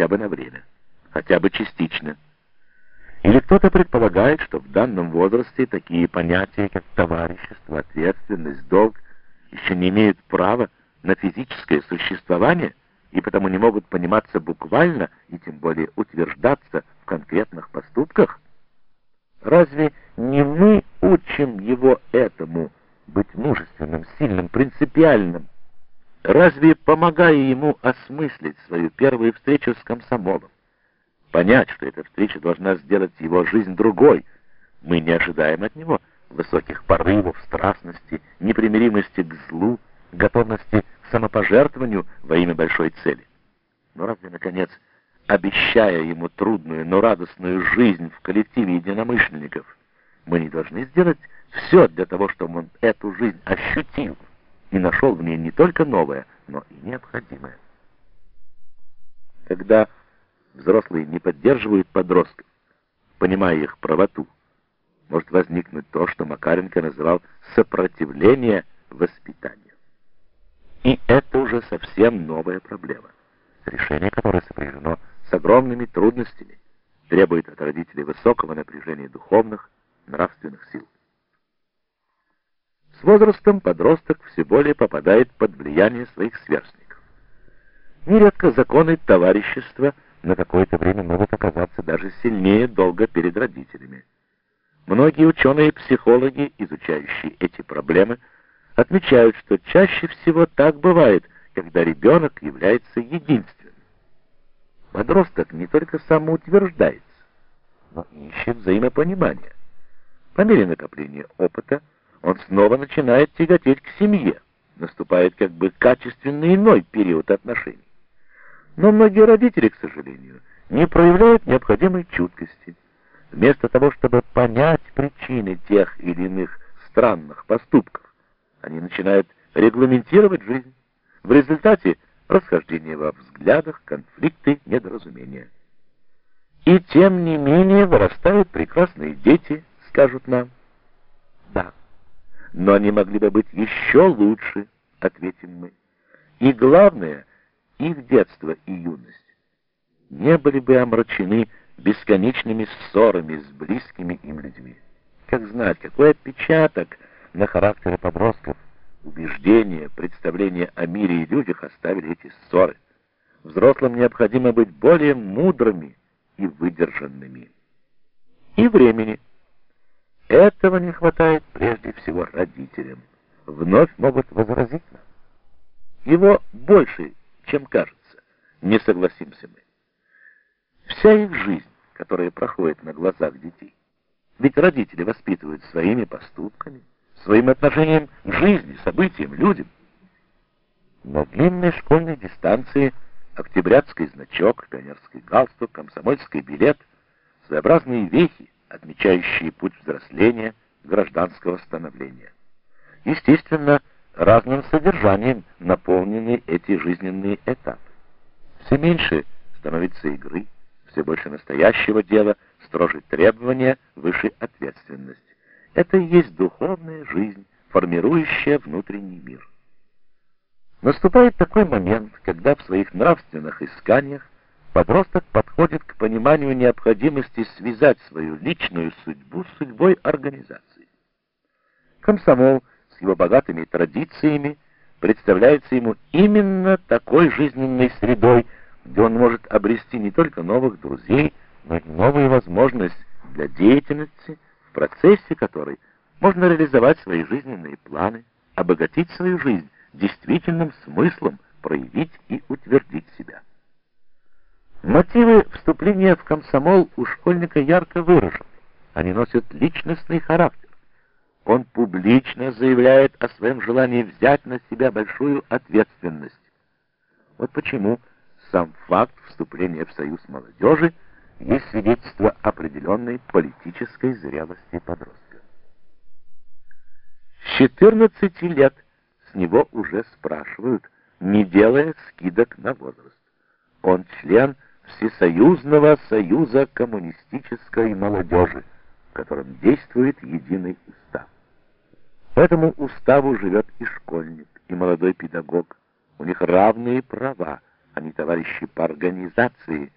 хотя бы на время, хотя бы частично. Или кто-то предполагает, что в данном возрасте такие понятия, как товарищество, ответственность, долг, еще не имеют права на физическое существование и потому не могут пониматься буквально и тем более утверждаться в конкретных поступках? Разве не мы учим его этому, быть мужественным, сильным, принципиальным? Разве, помогая ему осмыслить свою первую встречу с комсомолом, понять, что эта встреча должна сделать его жизнь другой, мы не ожидаем от него высоких порывов, страстности, непримиримости к злу, готовности к самопожертвованию во имя большой цели. Но разве, наконец, обещая ему трудную, но радостную жизнь в коллективе единомышленников, мы не должны сделать все для того, чтобы он эту жизнь ощутил и нашел в ней не только новое, но и необходимое. Когда взрослые не поддерживают подростков, понимая их правоту, может возникнуть то, что Макаренко называл сопротивление воспитанию. И это уже совсем новая проблема, решение которой сопряжено с огромными трудностями, требует от родителей высокого напряжения духовных, нравственных сил. С возрастом подросток все более попадает под влияние своих сверстников. Нередко законы товарищества на какое-то время могут оказаться даже сильнее долга перед родителями. Многие ученые-психологи, изучающие эти проблемы, отмечают, что чаще всего так бывает, когда ребенок является единственным. Подросток не только самоутверждается, но ищет взаимопонимания. По мере накопления опыта он снова начинает тяготеть к семье. Наступает как бы качественно иной период отношений. Но многие родители, к сожалению, не проявляют необходимой чуткости. Вместо того, чтобы понять причины тех или иных странных поступков, они начинают регламентировать жизнь. В результате расхождения во взглядах, конфликты, недоразумения. И тем не менее вырастают прекрасные дети, скажут нам. Но они могли бы быть еще лучше, ответим мы. И главное, их детство и юность не были бы омрачены бесконечными ссорами с близкими им людьми. Как знать, какой отпечаток на характере подростков убеждения, представления о мире и людях оставили эти ссоры. Взрослым необходимо быть более мудрыми и выдержанными. И времени. Этого не хватает прежде всего родителям. Вновь могут возразить нам. Его больше, чем кажется, не согласимся мы. Вся их жизнь, которая проходит на глазах детей, ведь родители воспитывают своими поступками, своим отношением к жизни, событиям, людям. На длинной школьной дистанции октябрятский значок, пионерский галстук, комсомольский билет, своеобразные вехи, отмечающие путь взросления, гражданского становления. Естественно, разным содержанием наполнены эти жизненные этапы. Все меньше становится игры, все больше настоящего дела, строже требования, выше ответственность. Это и есть духовная жизнь, формирующая внутренний мир. Наступает такой момент, когда в своих нравственных исканиях подросток подходит к пониманию необходимости связать свою личную судьбу с судьбой организации. Комсомол с его богатыми традициями представляется ему именно такой жизненной средой, где он может обрести не только новых друзей, но и новые возможности для деятельности, в процессе которой можно реализовать свои жизненные планы, обогатить свою жизнь действительным смыслом, проявить и утвердить себя. Мотивы вступления в комсомол у школьника ярко выражены. Они носят личностный характер. Он публично заявляет о своем желании взять на себя большую ответственность. Вот почему сам факт вступления в союз молодежи – есть свидетельство определенной политической зрелости подростка. С 14 лет с него уже спрашивают, не делая скидок на возраст. Он член Всесоюзного союза коммунистической молодежи, в котором действует единый устав. По этому уставу живет и школьник, и молодой педагог. У них равные права, они товарищи по организации,